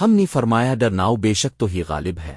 ہم نے فرمایا ڈرناؤ بے شک تو ہی غالب ہے۔